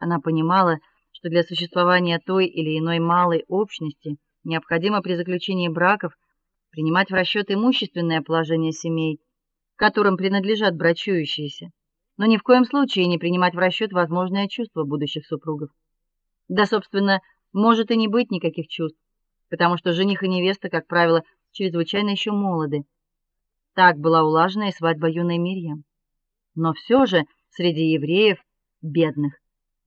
Она понимала, что для существования той или иной малой общности необходимо при заключении браков принимать в расчет имущественное положение семей, которым принадлежат брачующиеся, но ни в коем случае не принимать в расчет возможное чувство будущих супругов. Да, собственно, может и не быть никаких чувств, потому что жених и невеста, как правило, чрезвычайно еще молоды. Так была улажена и свадьба юной Мирьям. Но все же среди евреев бедных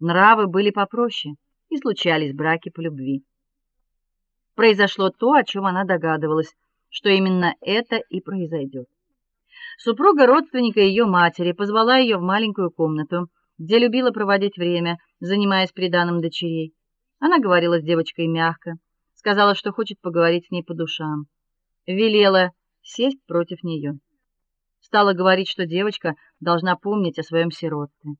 нравы были попроще, и случались браки по любви. Произошло то, о чем она догадывалась, что именно это и произойдет. Супруга родственника ее матери позвала ее в маленькую комнату, где любила проводить время, занимаясь приданым дочерей. Она говорила с девочкой мягко, сказала, что хочет поговорить с ней по душам. Велела сесть против нее. Стала говорить, что девочка должна помнить о своем сиротстве.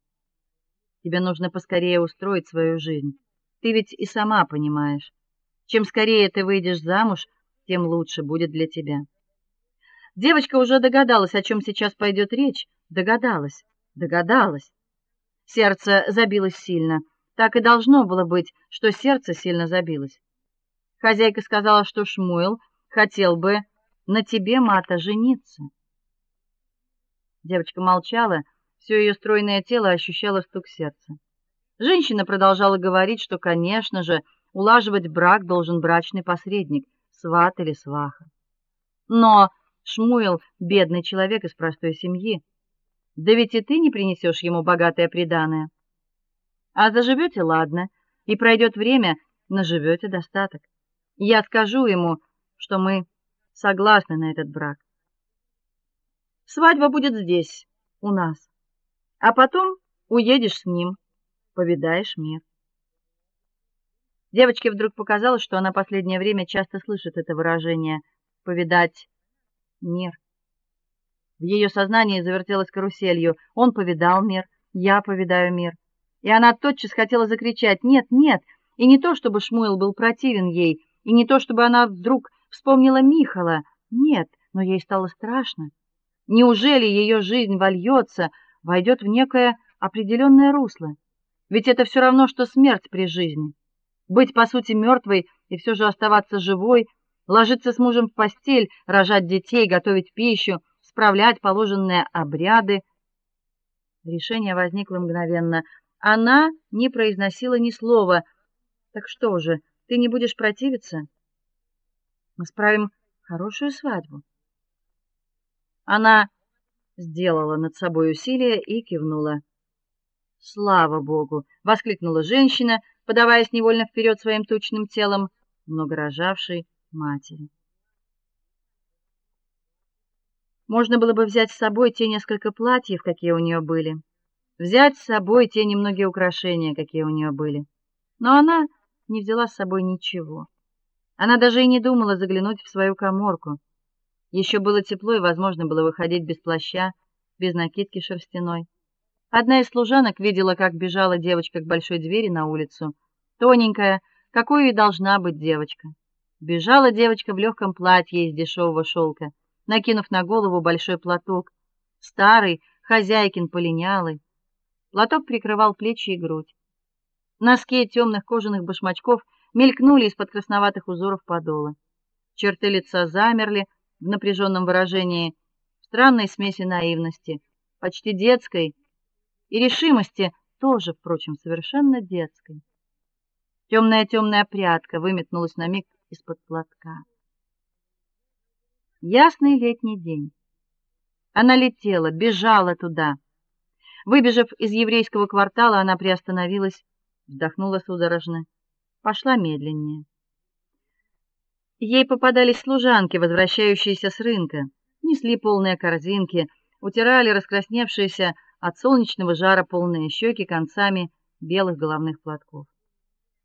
Тебе нужно поскорее устроить свою жизнь. Ты ведь и сама понимаешь, чем скорее ты выйдешь замуж, тем лучше будет для тебя. Девочка уже догадалась, о чем сейчас пойдет речь, догадалась, догадалась. Сердце забилось сильно. Так и должно было быть, что сердце сильно забилось. Хозяйка сказала, что Шмуэл хотел бы на тебе, Мата, жениться. Девочка молчала, все ее стройное тело ощущало стук сердца. Женщина продолжала говорить, что, конечно же, улаживать брак должен брачный посредник, сват или сваха. Но Шмуэл бедный человек из простой семьи. Да ведь и ты не принесешь ему богатое приданое. А заживете ладно, и пройдет время, наживете достаток. Я скажу ему, что мы согласны на этот брак. Свадьба будет здесь, у нас. А потом уедешь с ним, повидаешь мир. Девочке вдруг показалось, что она последнее время часто слышит это выражение повидать мир. В ее сознании завертелась каруселью. Он повидал мир, я повидаю мир. И она тотчас хотела закричать: "Нет, нет!" И не то, чтобы Шмуэл был противен ей, и не то, чтобы она вдруг вспомнила Михала. Нет, но ей стало страшно. Неужели ее жизнь вольется, войдет в некое определенное русло? Ведь это все равно что смерть при жизни. Быть по сути мертвой и все же оставаться живой ложиться с мужем в постель, рожать детей, готовить пищу, справлять положенные обряды. Решение возникло мгновенно. Она не произносила ни слова. Так что же, ты не будешь противиться? Мы справим хорошую свадьбу. Она сделала над собой усилие и кивнула. Слава богу, воскликнула женщина, подаваясь невольно вперед своим тучным телом, много рожавшей матери. Можно было бы взять с собой те несколько платьев, какие у нее были, взять с собой те немногие украшения, какие у нее были. Но она не взяла с собой ничего. Она даже и не думала заглянуть в свою каморку. Еще было тепло, и возможно было выходить без плаща, без накидки шерстяной. Одна из служанок видела, как бежала девочка к большой двери на улицу, тоненькая, какой и должна быть девочка. Бежала девочка в легком платье из дешевого шелка, накинув на голову большой платок, старый, хозяйкин полинялый. Платок прикрывал плечи и грудь. Носки темных кожаных башмачков мелькнули из-под красноватых узоров подола. Черты лица замерли в напряженном выражении, странной смеси наивности, почти детской и решимости, тоже, впрочем, совершенно детской. Темная темная прядка выметнулась на миг из-под платка. Ясный летний день. Она летела, бежала туда. Выбежав из еврейского квартала, она приостановилась, вздохнула судорожно, пошла медленнее. Ей попадались служанки, возвращающиеся с рынка, несли полные корзинки, утирали раскрасневшиеся от солнечного жара полные щеки концами белых головных платков.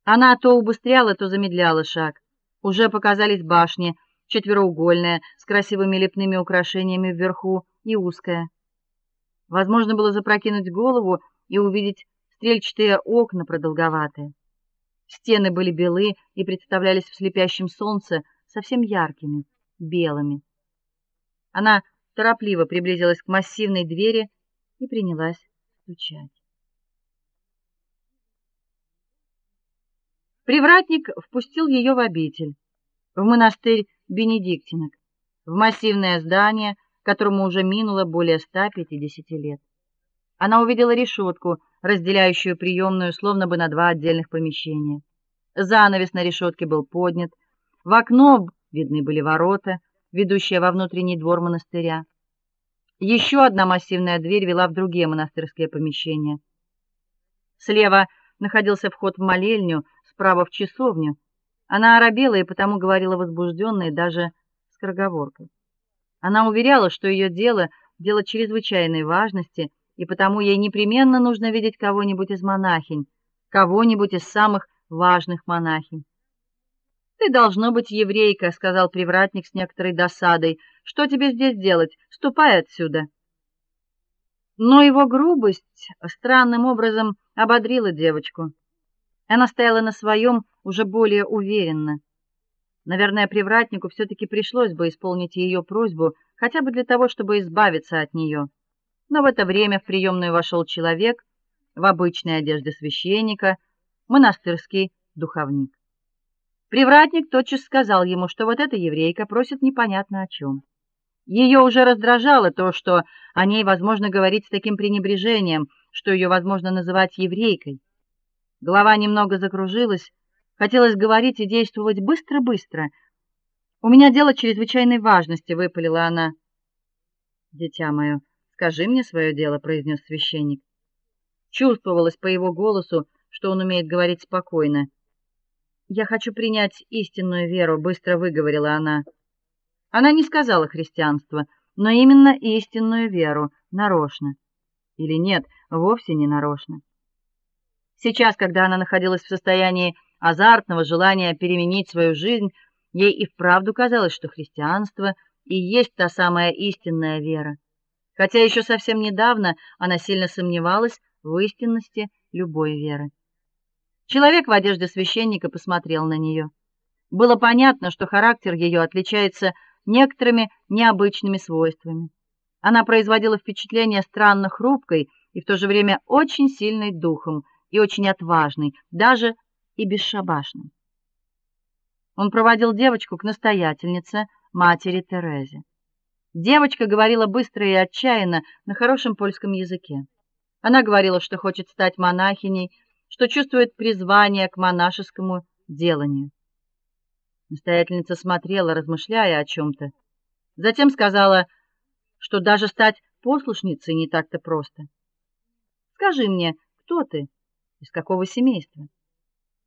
Она то убыстряла, то замедляла шаг. Уже показались башни, четвероугольная, с красивыми лепными украшениями вверху и узкая. Возможно было запрокинуть голову и увидеть стрельчатые окна продолговатые. Стены были белы и представлялись в слепящем солнце совсем яркими, белыми. Она торопливо приблизилась к массивной двери и принялась стучать. Привратник впустил ее в обитель, в монастырь бенедиктинок, в массивное здание, которому уже минуло более 150 лет. Она увидела решетку, разделяющую приемную словно бы на два отдельных помещения. Занавес на решетке был поднят, в окно видны были ворота, ведущие во внутренний двор монастыря. Еще одна массивная дверь вела в другие монастырские помещения. Слева находился вход в молельню, справа в часовню. Она оробела и потому говорила возбужденно и даже скороговоркой. Она уверяла, что ее дело дело чрезвычайной важности, и потому ей непременно нужно видеть кого-нибудь из монахинь, кого-нибудь из самых важных монахинь. Ты должно быть еврейка, сказал привратник с некоторой досадой. Что тебе здесь делать? Ступай отсюда. Но его грубость странным образом ободрила девочку. Она стояла на своем уже более уверенно. Наверное, привратнику все таки пришлось бы исполнить ее просьбу, хотя бы для того, чтобы избавиться от нее. Но в это время в приемную вошел человек в обычной одежде священника, монастырский духовник. Привратник тотчас сказал ему, что вот эта еврейка просит непонятно о чем. Ее уже раздражало то, что о ней возможно говорить с таким пренебрежением, что ее возможно называть еврейкой. Голова немного закружилась, хотелось говорить и действовать быстро-быстро. У меня дело чрезвычайной важности, выпалила она. Дитя мое, скажи мне свое дело, произнес священник. Чувствовалось по его голосу, что он умеет говорить спокойно. Я хочу принять истинную веру, быстро выговорила она. Она не сказала христианство, но именно истинную веру, нарочно. Или нет, вовсе не нарочно. Сейчас, когда она находилась в состоянии азартного желания переменить свою жизнь, ей и вправду казалось, что христианство и есть та самая истинная вера. Хотя еще совсем недавно она сильно сомневалась в истинности любой веры. Человек в одежде священника посмотрел на нее. Было понятно, что характер ее отличается некоторыми необычными свойствами. Она производила впечатление странно хрупкой и в то же время очень сильной духом и очень отважный, даже и бесшабашный. Он проводил девочку к настоятельнице, матери Терезе. Девочка говорила быстро и отчаянно на хорошем польском языке. Она говорила, что хочет стать монахиней, что чувствует призвание к монашескому деланию. Настоятельница смотрела, размышляя о чем то Затем сказала, что даже стать послушницей не так-то просто. Скажи мне, кто ты? Из какого семейства?